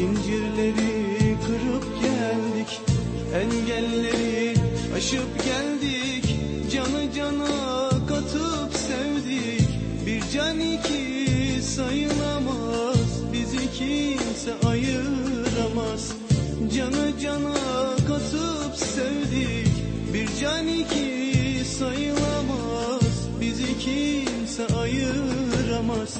Zincirleri kırıp geldik Engelleri aşıp geldik. Canı cana katıp sevdik. Bir can iki sayılamaz Bizi kimse ayıramaz. Canı cana katıp sevdik Bir can iki sayılamaz Bizi kimse ayıramaz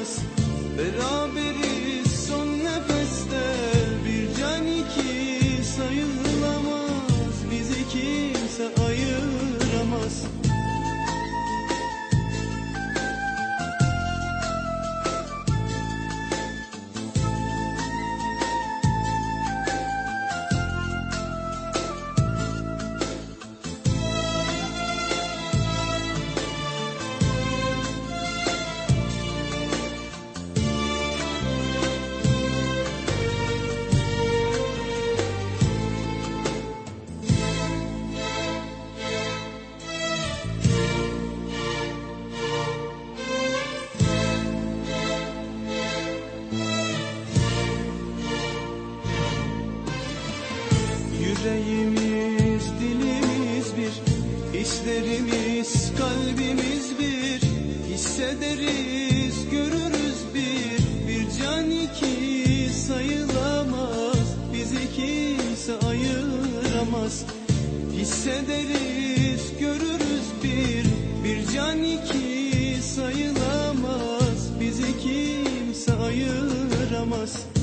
ayıramaz Beraberiz Yüreğimiz, dilimiz bir, hislerimiz, kalbimiz bir. Hissederiz, görürüz bir, bir can iki sayılamaz. Bizi kimse ayıramaz. Hissederiz, görürüz bir, bir can iki sayılamaz. Bizi kimse ayıramaz.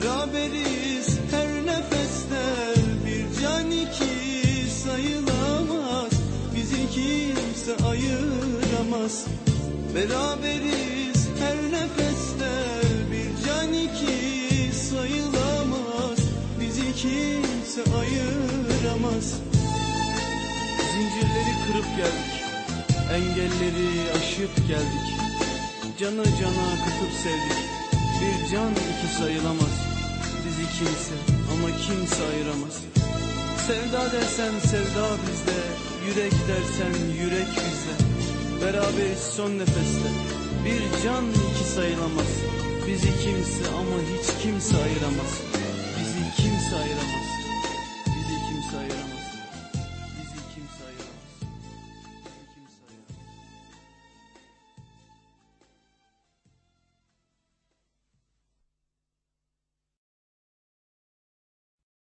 Beraberiz her nefeste Bir can iki sayılamaz. Bizi kimse ayıramaz. Beraberiz her nefeste Bir can iki sayılamaz. Bizi kimse ayıramaz. Zincirleri kırıp geldik Engelleri aşıp geldik. Canı cana katıp sevdik Bir can iki sayılamaz kimse ama kimse ayıramaz. Sevda dersen sevda bizde Yürek dersen yürek bizde. Beraberiz son nefeste Bir can iki sayılamaz. Bizi kimse ama hiç